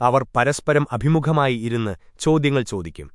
അവർ പരസ്പരം അഭിമുഖമായി ഇരുന്ന് ചോദ്യങ്ങൾ ചോദിക്കും.